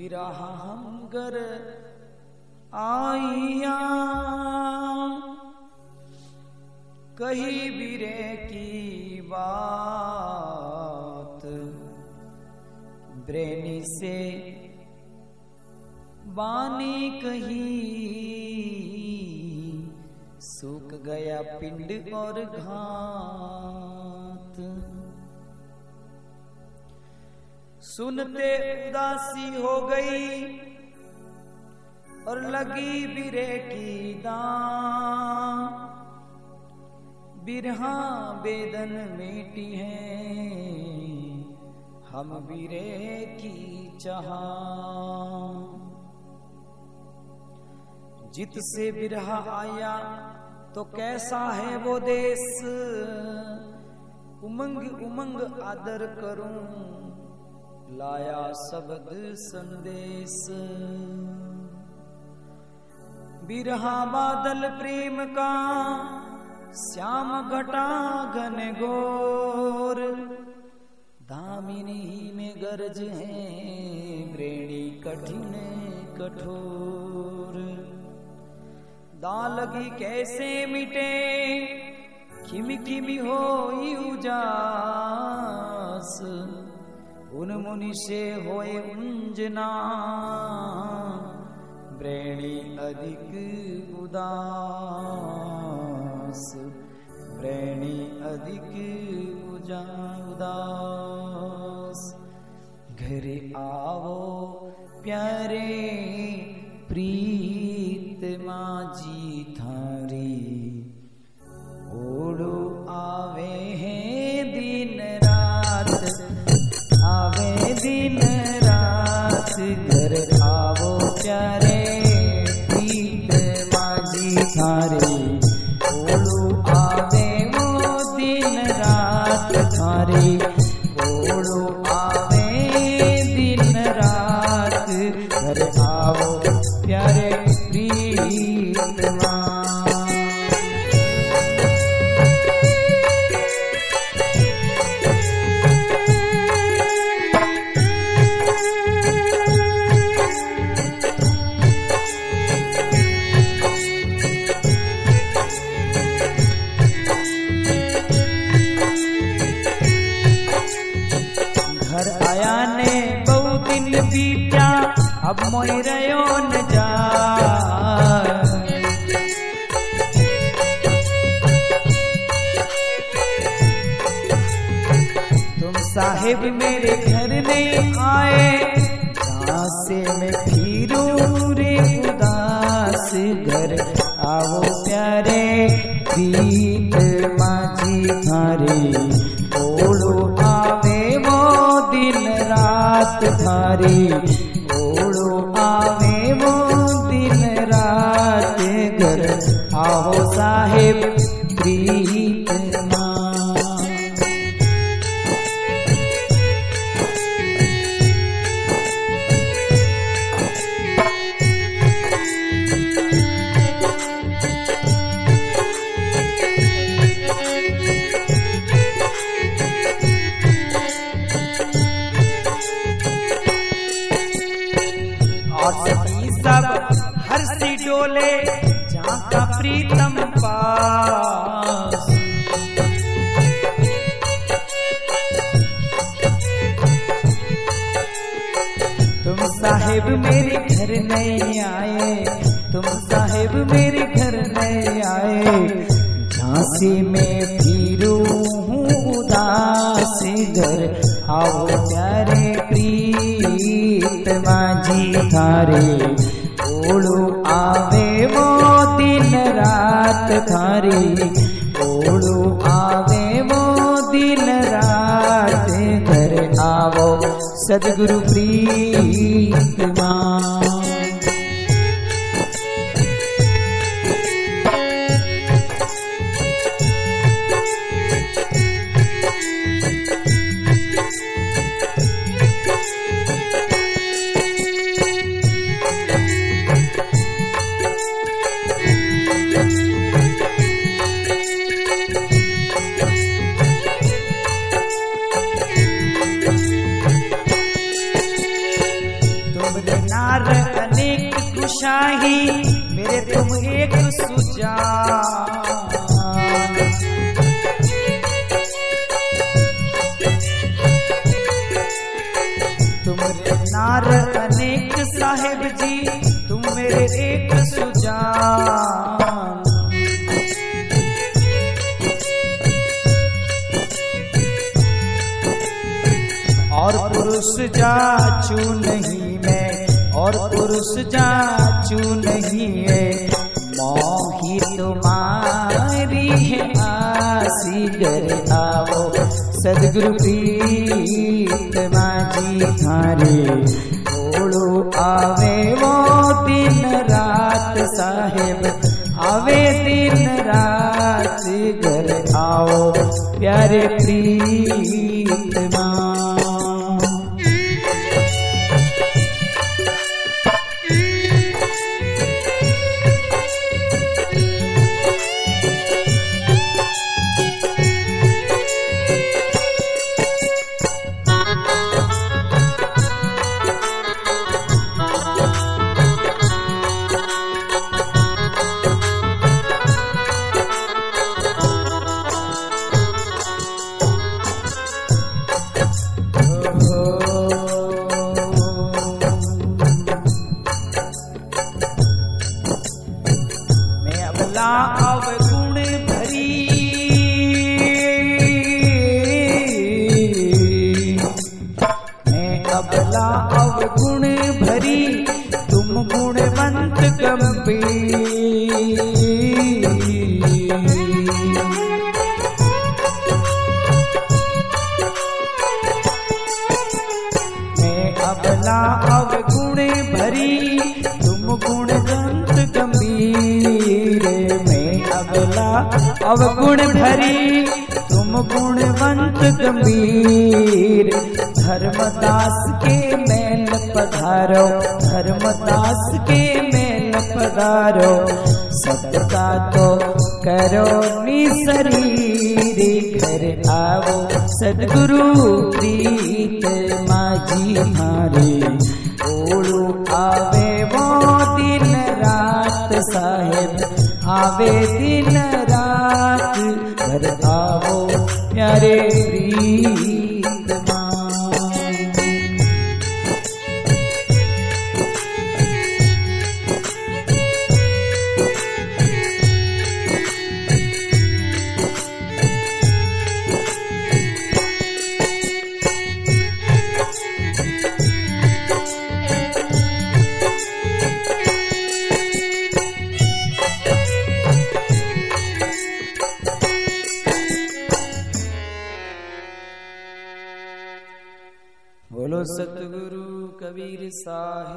बिरहा हम घर आइया। कही बिरे की बात, ब्रेनी से बानी कही। सूख गया पिंड और घात। सुनते उदासी हो गई और लगी बिरे की दां। बिरहा बेदन मेटी है हम बिरे की चाहा। जित से बिरहा आया तो कैसा है वो देश? उमंग उमंग आदर करूँ लाया शब्द संदेश। बिरहा बादल प्रेम का श्याम घटा घन गोर दामिनी में गरज है प्रेणी कठिन कठोर। दालगी कैसे मिटे खिमी खिमी हो उजास। उन मुनि से होए उंजना। प्रेणी अधिक उदास। प्रेणी अधिक उदास घर आओ प्यारे बीत्या अब मोई रयो न जा। तुम साहेब मेरे घर नहीं आए से मैं फिरूं रे उदास घर, आओ प्यारे प्रीत रात थारे ओड़ो आवे वो दिन रात घर। आओ साहेब सखी सब हर सी डोले का प्रीतम पास। तुम साहेब मेरे घर नहीं आए, तुम साहेब मेरे घर नहीं आए। झांसी में फिरू हूँ, उदास घर आओ प्यारे प्रीत माझी थारे। ओड़ो आवे वो दिन रात थारे। ओड़ो आवे वो दिन रात घर आवो सदगुरु प्रीत माँ। एक सुजान। तुमरे नार अनेक साहेब जी, तुम मेरे एक सुजान। और पुरुष जाचू नहीं मैं, और पुरुष जाचू नहीं है डर आओ। सदगुरु प्रीत माझी थारे। ओड़ो आवे वो दिन रात साहेब, आवे दिन रात घर आओ। प्यारे प्रीत मैं अबला अवगुण भरी, तुम गुणवंत गंभीर मैं अबला अवगुण भरी, तुम गुणवंत गंभीर। धर्मदास के मैल पधारो, धर्मदास के मैल पधारो। सबका तो करो नी शरीर घर आओ सदगुरु प्रीत माझी मारे। ओड़ो आवे वो दिन रात साहेब आवे दिन रात। घर आओ प्यारे प्रीत साहि